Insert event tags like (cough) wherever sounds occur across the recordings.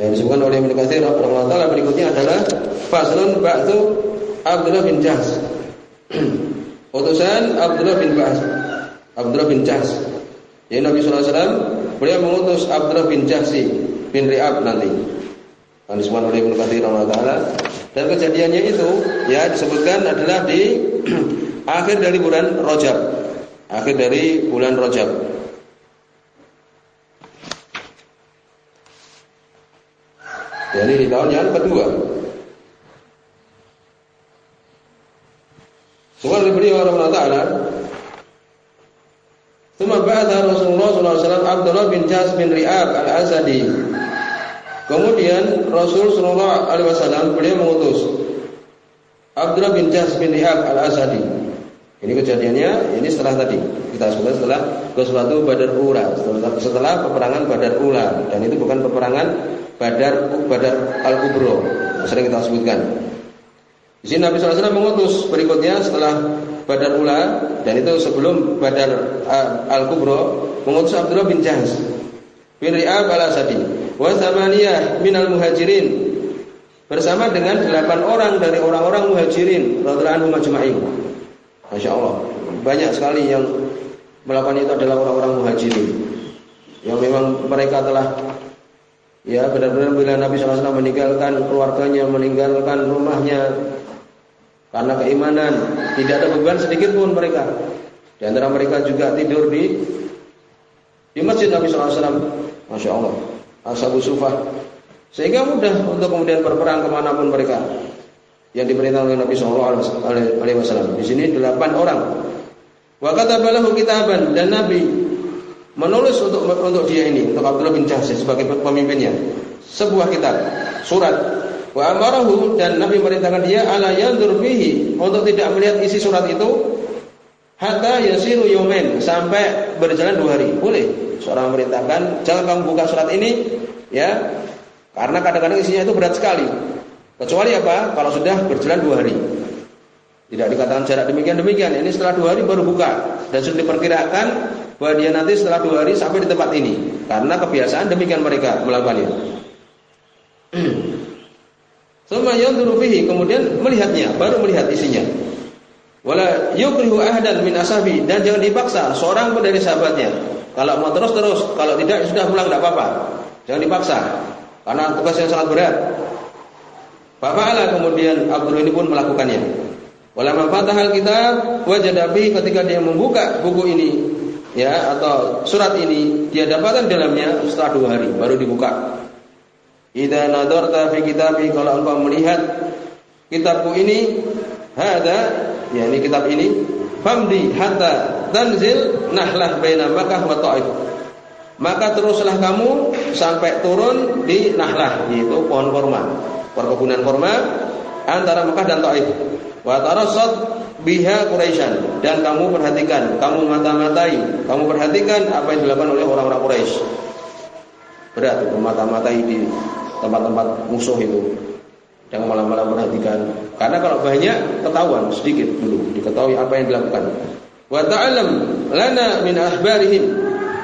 Yang disebutkan oleh Ibnu Katsir rahimahullah berikutnya adalah faslun ba'du Abdullah bin Jahs. (clears throat) Utusan Abdullah bin Ba'as. Abdullah bin Jahs. Ya Nabi sallallahu beliau mengutus Abdullah bin Jahsi bin Ri'ab nanti. Yang disebutkan oleh Katsir rahimahullah dan kejadiannya itu ya disebutkan adalah di (clears throat) akhir dari bulan Rajab. Akhir dari bulan Rajab. Jadi di tahun yang kedua. Semua beliau Allah Taala. Semua ba'atha Rasulullah SAW Abdullah bin Jas bin Ri'ab al-Azadi. Kemudian Rasul Sallallahu Alaihi Wasallam beliau mengutus Abdullah bin Jas bin Ri'ab al-Azadi Ini kejadiannya, ini setelah tadi. Kita sebutkan setelah sesuatu Badar Ula, setelah, setelah peperangan Badar Ula. Dan itu bukan peperangan Badar Badar Al Kubro sering kita sebutkan. Di sini Nabi SAW mengutus berikutnya setelah Badar Ula dan itu sebelum Badar uh, Al Kubro mengutus Abdullah bin Jahaz bin Ri'ab al Asadi wa samaniyah min al muhajirin. Bersama dengan delapan orang dari orang-orang muhajirin radhiyallahu anhum majma'in. Masya Allah banyak sekali yang melakukan itu adalah orang-orang muhajirin yang memang mereka telah Ya benar-benar bila Nabi SAW meninggalkan keluarganya, meninggalkan rumahnya karena keimanan, tidak ada beban sedikit pun mereka. Di antara mereka juga tidur di di masjid Nabi SAW. Masya Allah. Ashabu Sufah. Sehingga mudah untuk kemudian berperang ke mana pun mereka yang diperintahkan oleh Nabi SAW. Di sini delapan orang. Wa katabalahu kitaban dan Nabi menulis untuk untuk dia ini untuk Abdullah bin Jahsy sebagai pemimpinnya. Sebuah kitab surat. Wa amarahu dan Nabi merintahkan dia ala fihi untuk tidak melihat isi surat itu hatta yasiru yomen sampai berjalan dua hari. Boleh seorang merintahkan jangan kamu buka surat ini ya. Karena kadang-kadang isinya itu berat sekali kecuali apa? Kalau sudah berjalan dua hari. Tidak dikatakan jarak demikian demikian ini setelah dua hari baru buka. Dan sudah diperkirakan bahwa dia nanti setelah dua hari sampai di tempat ini. Karena kebiasaan demikian mereka melakukannya. (clears throat) Suma yanzuru kemudian melihatnya, baru melihat isinya. Wala yukrihu ahadan min ashabi dan jangan dipaksa. Seorang pun dari sahabatnya. Kalau mau terus terus, kalau tidak sudah pulang tidak apa-apa. Jangan dipaksa. Karena tugas yang sangat berat. Bapak kemudian Abdul ini pun melakukannya. Wala man fatahal kitab wajadabi ketika dia membuka buku ini ya atau surat ini dia dapatkan dalamnya setelah dua hari baru dibuka. Idza nadarta fi kitabi kalau engkau melihat kitabku ini hada ya ini kitab ini famdi hatta tanzil nahlah baina Makkah wa. Maka teruslah kamu sampai turun di Nahlah yaitu pohon korma, perkebunan korma antara Mekah dan Taif. Wa tarassad biha Quraisyan dan kamu perhatikan, kamu mata-matai, kamu perhatikan apa yang dilakukan oleh orang-orang Quraisy. Berat mata-matai di tempat-tempat musuh itu. Jangan malam-malam perhatikan. Karena kalau banyak ketahuan sedikit dulu diketahui apa yang dilakukan. Wa ta'lam lana min akhbarihim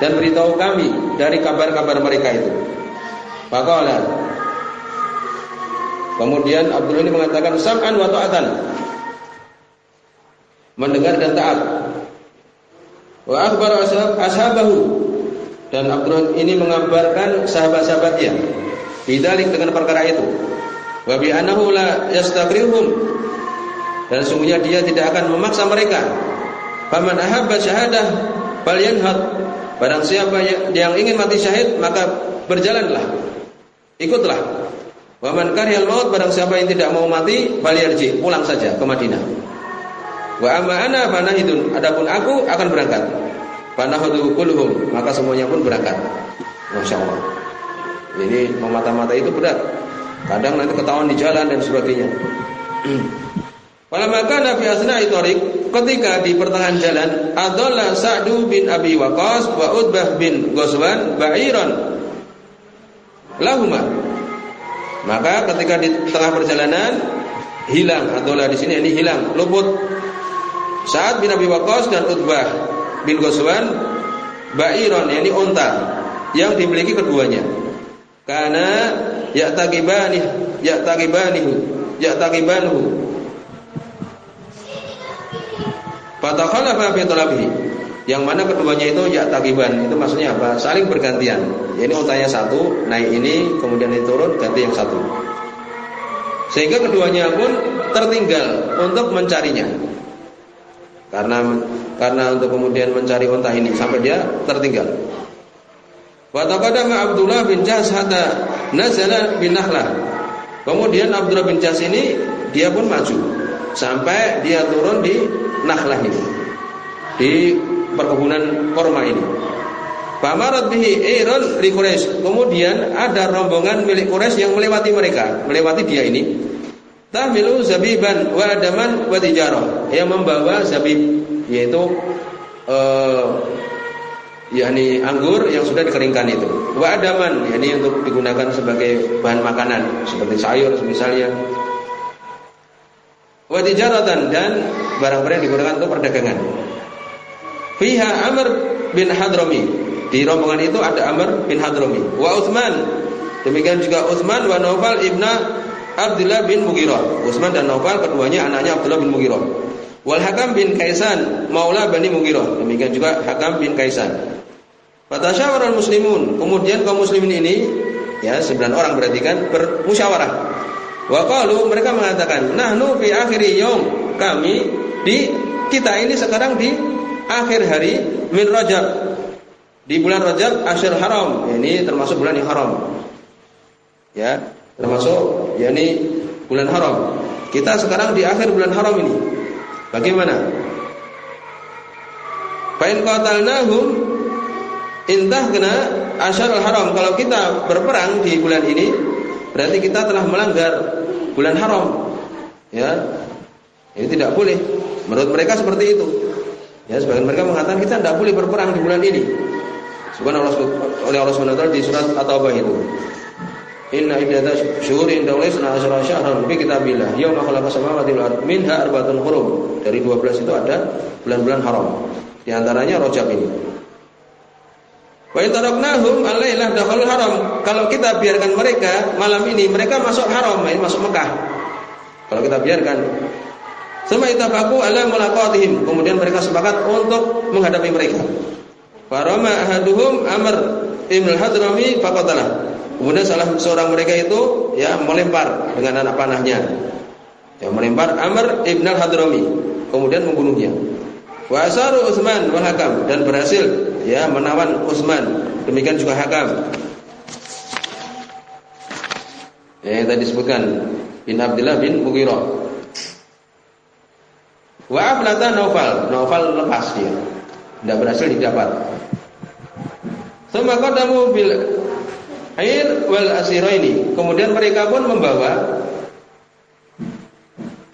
dan beritahu kami dari kabar-kabar mereka itu. Faqala Kemudian Abdul ini mengatakan sam'an wa ta'atan mendengar dan taat. Wa akhbar ashabahu dan Abdurrahman ini mengabarkan sahabat-sahabatnya bidalik dengan perkara itu. Wa bi annahu la dan sungguhnya dia tidak akan memaksa mereka. Faman ahabba syahadah falyanhad. Barang siapa yang ingin mati syahid maka berjalanlah. Ikutlah. Wa man karihal maut barang siapa yang tidak mau mati falyarji, pulang saja ke Madinah. Wa amma ana fanahidun. Adapun aku akan berangkat. Fanahudu kulluhum. Maka semuanya pun berangkat. Masya Allah. Ini memata-mata itu berat. Kadang nanti ketahuan di jalan dan sebagainya. (clears throat) maka Nabi Asna Itorik ketika di pertengahan jalan adalah Sa'du bin Abi Waqas wa Utbah bin Ghazwan ba'iran lahuma. Maka ketika di tengah perjalanan hilang adalah di sini ini hilang luput saat bin Abi Waqqas dan Utbah bin Ghazwan Ba'iron yakni onta yang dimiliki keduanya. Karena ya'taqibani ya'taqibanihu ya'taqibanuhu. Fatakhalafa fi talabihi. Yang mana keduanya itu ya takiban itu maksudnya apa? Saling bergantian. Ya, ini untanya satu, naik ini, kemudian ini turun, ganti yang satu. Sehingga keduanya pun tertinggal untuk mencarinya. Karena karena untuk kemudian mencari unta ini sampai dia tertinggal. Wa taqaddama Abdullah bin Jas hatta nazala bin Nakhlah. Kemudian Abdullah bin Jas ini dia pun maju sampai dia turun di Nakhlah ini. Di perkebunan korma ini. Famarat bihi iron li Quraisy. Kemudian ada rombongan milik Quraisy yang melewati mereka, melewati dia ini. Tahmilu zabiban wa adaman wa tijarah. Yang membawa zabib yaitu uh, yakni anggur yang sudah dikeringkan itu. Wa adaman yakni untuk digunakan sebagai bahan makanan seperti sayur misalnya. Wa tijaratan dan barang-barang digunakan untuk perdagangan. Fiha Amr bin Hadrami. Di rombongan itu ada Amr bin Hadrami. Wa Uthman. Demikian juga Uthman wa Naufal ibna Abdullah bin Mughirah. Uthman dan Naufal keduanya anaknya Abdullah bin Mughirah. Wal Hakam bin Kaisan maula Bani Mughirah. Demikian juga Hakam bin Kaisan. Fatasyawarul muslimun. Kemudian kaum muslimin ini ya sembilan orang berarti kan bermusyawarah. Wa qalu mereka mengatakan, "Nahnu fi akhiri yaum." Kami di kita ini sekarang di akhir hari min Rajab. Di bulan Rajab Asyir Haram. Ini termasuk bulan yang haram. Ya, termasuk yakni bulan haram. Kita sekarang di akhir bulan haram ini. Bagaimana? Fa'in qatalnahum intah kena asyarul haram. Kalau kita berperang di bulan ini, berarti kita telah melanggar bulan haram. Ya. Ini tidak boleh. Menurut mereka seperti itu. Ya, sebagian mereka mengatakan kita tidak boleh berperang di bulan ini. Subhanallah oleh Allah SWT di surat At-Taubah itu. Inna iddata syuhuri inda Allah sana asyara syahran fi kitabillah yauma khalaqa samawati wal minha arba'atun hurum. Dari 12 itu ada bulan-bulan haram. Di antaranya Rajab ini. Wa taraknahum alailah dakhalul haram. Kalau kita biarkan mereka malam ini mereka masuk haram, masuk Mekah. Kalau kita biarkan Suma itafaku ala mulaqatihim. Kemudian mereka sepakat untuk menghadapi mereka. Farama ahaduhum Amr ibn al-Hadrami faqatalah. Kemudian salah seorang mereka itu ya melempar dengan anak panahnya. Ya melempar Amr ibn al-Hadrami. Kemudian membunuhnya. Wa asaru Utsman wal Hakam dan berhasil ya menawan Utsman. Demikian juga Hakam. Ya, yang tadi disebutkan bin Abdullah bin Mughirah. Wa aflata Naufal, Naufal lepas dia. Tidak berhasil didapat. Sama qadamu bil air wal asiraini. Kemudian mereka pun membawa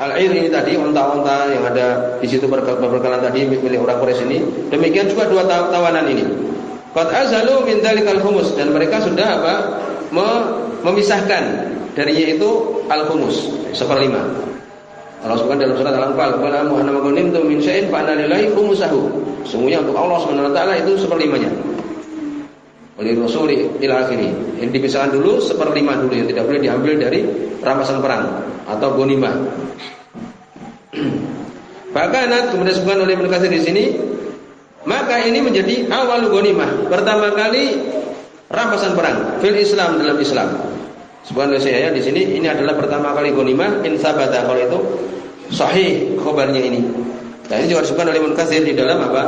al-air ini tadi unta-unta yang ada di situ berbekalan tadi milik orang Quraisy ini. Demikian juga dua tawanan ini. Qad azalu min dalikal humus dan mereka sudah apa? memisahkan darinya itu al-humus seperlima. Allah sebutkan dalam surat Al-Anfal, "Wala muhanna tu min syai'in fa anna lillahi khumsahu." Sungguhnya untuk Allah Subhanahu wa itu seperlimanya. Oleh Rasul ila akhiri. Yang dipisahkan dulu seperlima dulu yang tidak boleh diambil dari rampasan perang atau gonimah. (clears throat) Bahkan kemudian disebutkan oleh Ibnu di sini, maka ini menjadi awal gonimah. Pertama kali rampasan perang fil Islam dalam Islam. Subhanallah saya di sini ini adalah pertama kali gonimah in sabata kalau itu sahih khabarnya ini. Nah ini juga disebutkan oleh Munkasir di dalam apa?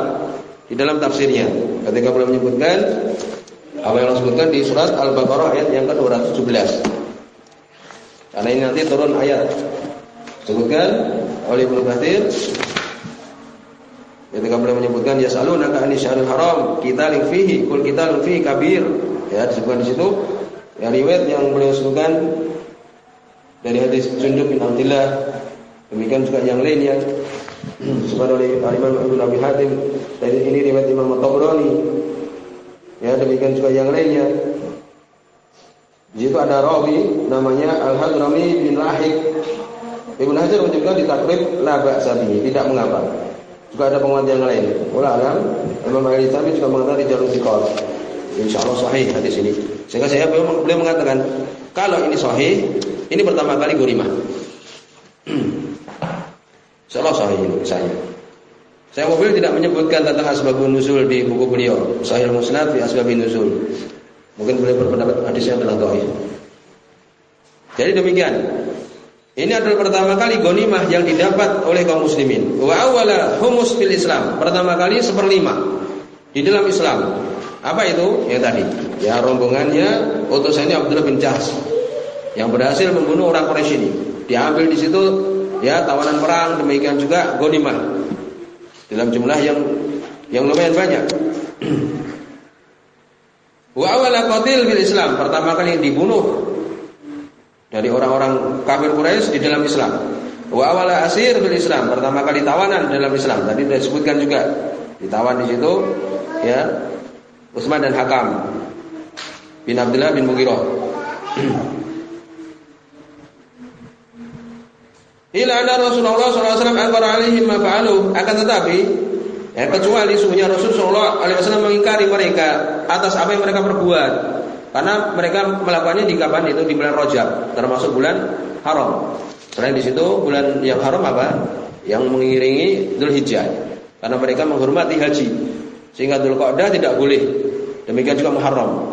Di dalam tafsirnya. Ketika beliau menyebutkan apa yang disebutkan di surat Al-Baqarah ayat yang ke-217. Karena ini nanti turun ayat disebutkan oleh Ibnu Katsir ketika beliau menyebutkan ya yasalunaka anis syahril haram kita fihi kul kita fihi kabir ya disebutkan di situ Ya riwayat yang beliau sebutkan dari hadis Jundub bin Abdullah demikian juga yang lainnya (clears throat) sebutkan oleh Imam Ibnu Abi Hatim dan ini riwayat Imam Tabrani ya demikian juga yang lainnya di ada rawi namanya Al-Hadrami bin Rahib Ibnu Hajar menyebutkan di takrib la ba'sa tidak mengapa. Juga ada penguat yang lain. Alam, Imam Al-Ithami juga mengatakan di jalur Insya Allah sahih hadis ini. Sehingga saya beliau mengatakan kalau ini sahih, ini pertama kali gurima. (clears throat) Insyaallah sahih ini misalnya. Saya mobil tidak menyebutkan tentang asbabun nuzul di buku beliau, Sahih Musnad fi asbabun nuzul. Mungkin beliau berpendapat hadisnya adalah dhaif. Jadi demikian. Ini adalah pertama kali gonimah yang didapat oleh kaum muslimin. Wa awala humus fil Islam. Pertama kali seperlima di dalam Islam. Apa itu? Yang tadi. Ya rombongannya utusannya Abdullah bin Jahsh yang berhasil membunuh orang Quraisy ini. Diambil di situ ya tawanan perang demikian juga gonimah dalam jumlah yang yang lumayan banyak. (clears throat) Wa awala qatil bil Islam, pertama kali yang dibunuh dari orang-orang kafir Quraisy di dalam Islam. Wa awala asir bil Islam, pertama kali tawanan dalam Islam. Tadi sudah disebutkan juga ditawan di situ ya Utsman dan Hakam bin Abdullah bin Mughirah. Ila anna Rasulullah SAW angkara alaihim ma fa'alu. Akan tetapi ya, kecuali sungguhnya Rasulullah SAW mengingkari mereka atas apa yang mereka perbuat. Karena mereka melakukannya di kapan? Itu di bulan Rajab termasuk bulan haram. Selain di situ bulan yang haram apa? Yang mengiringi Dhul Hijjah karena mereka menghormati haji sehingga Dhul Qa'dah tidak boleh demikian juga Muharram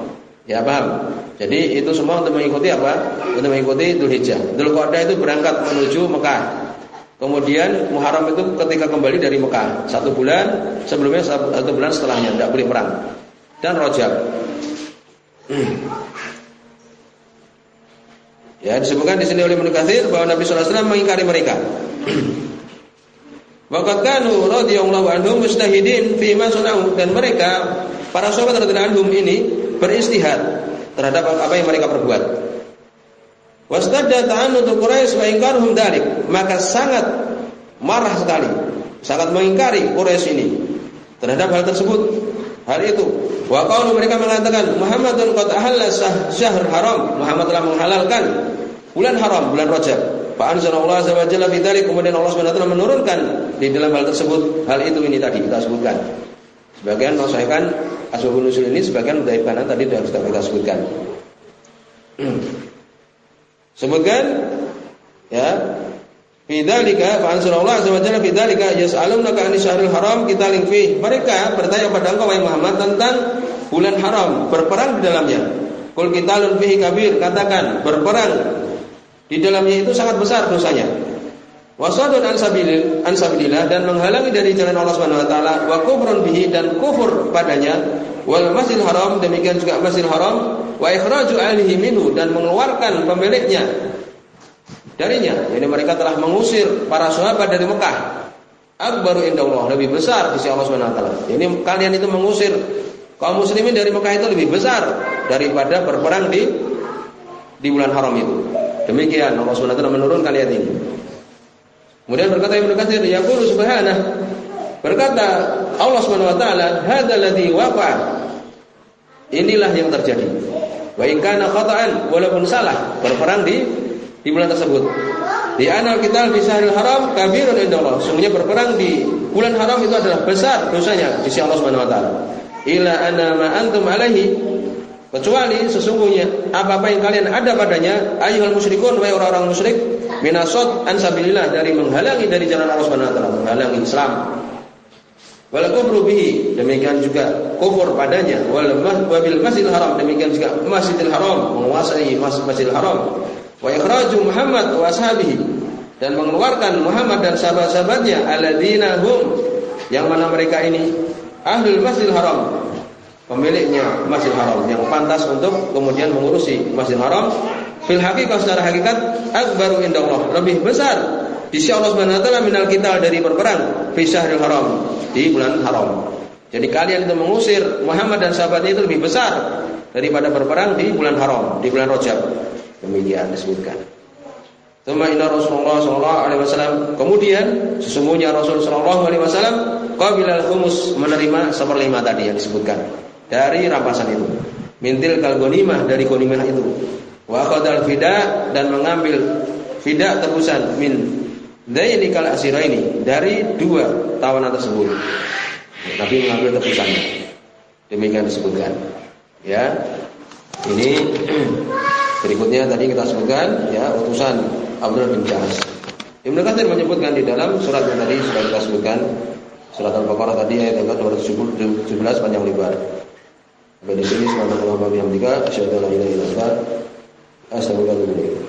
Ya paham? Jadi itu semua untuk mengikuti apa? Untuk mengikuti Dhul Hijjah. Dhul Qa'dah itu berangkat menuju Mekah. Kemudian Muharram itu ketika kembali dari Mekah satu bulan sebelumnya satu bulan setelahnya tidak boleh perang dan Rojab. Ya disebutkan di sini oleh Ibnu bahwa Nabi Sallallahu Alaihi Wasallam mengingkari mereka. Waqad kanu radhiyallahu anhum mustahidin fi ma dan mereka para sahabat radhiyallahu anhum ini beristihad terhadap apa yang mereka perbuat. Wastadda ta'annutu Quraisy wa inkaruhum dalik. Maka sangat marah sekali, sangat mengingkari Quraisy ini terhadap hal tersebut. Hal itu. Wa qalu mereka mengatakan Muhammadun qad ahalla syahr haram. Muhammad telah menghalalkan bulan haram, bulan Rajab. Fa anzalallahu azza wa jalla bidzalik kemudian Allah Subhanahu wa menurunkan di dalam hal tersebut hal itu ini tadi kita sebutkan. Sebagian mensahihkan asbabun nuzul ini sebagian mendhaifkan tadi sudah kita, kita sebutkan. (clears throat) sebutkan ya Bidzalika fa anzalallahu azza wa jalla bidzalika yas'alunaka 'anis syahril haram kita fi. Mereka bertanya pada engkau wahai Muhammad tentang bulan haram, berperang di dalamnya. Qul qitalun fihi kabir, katakan berperang di dalamnya itu sangat besar dosanya. Wasadun ansabilil ansabilillah dan menghalangi dari jalan Allah Subhanahu wa taala wa kufrun bihi dan kufur padanya wal masjidil haram demikian juga masjidil haram wa ikhraju ahlihi minhu dan mengeluarkan pemiliknya darinya. Ini mereka telah mengusir para sahabat dari Mekah. Akbaru indallah lebih besar di sisi Allah Subhanahu wa taala. Ini kalian itu mengusir kaum muslimin dari Mekah itu lebih besar daripada berperang di di bulan haram itu demikian Allah Subhanahu menurunkan ayat ini Kemudian berkata Ibnu Katsir, yaqulu subhanahu berkata Allah Subhanahu wa taala, "Hadzal ladzi waqa." Inilah yang terjadi. Wa in kana khata'an walaupun salah berperang di di bulan tersebut. Di anal kita di syahril haram kabirun indallah. Sungguhnya berperang di bulan haram itu adalah besar dosanya di sisi Allah Subhanahu wa taala. Ila anna ma antum alaihi kecuali sesungguhnya apa-apa yang kalian ada padanya ayyuhal musyrikun wahai orang-orang musyrik minasot ansabilillah dari menghalangi dari jalan Allah Subhanahu wa taala, menghalangi Islam. Wal kufru bihi, demikian juga kufur padanya. Wal wabil masjidil haram, demikian juga Masjidil Haram, menguasai Masjidil Haram. Wa ikhraju Muhammad wa ashabihi dan mengeluarkan Muhammad dan sahabat-sahabatnya alladzina hum yang mana mereka ini ahlul Masjidil Haram, pemiliknya Masjidil Haram yang pantas untuk kemudian mengurusi Masjidil Haram Fil hakikat secara hakikat akbaru indallah lebih besar di sisi Allah Subhanahu wa taala minal kita dari berperang fi syahril haram di bulan haram. Jadi kalian itu mengusir Muhammad dan sahabatnya itu lebih besar daripada berperang di bulan haram, di bulan Rajab. Demikian disebutkan. Tuma inna Rasulullah sallallahu alaihi wasallam kemudian sesungguhnya Rasul sallallahu alaihi wasallam qabilal humus menerima seperlima tadi yang disebutkan dari rampasan itu. Mintil kal dari gonimah itu wa qadal fida dan mengambil fida tebusan min daini kal asiraini dari dua tawanan tersebut. Nabi mengambil tebusannya. Demikian disebutkan. Ya. Ini (clears throat) berikutnya tadi kita sebutkan ya utusan Abdul bin Jahas. Ibnu Katsir menyebutkan di dalam surat yang tadi sudah kita sebutkan surat Al-Baqarah tadi ayat yang 217 panjang lebar. Sampai di sini subhanallah wa bihamdika asyhadu an la ilaha ilaik.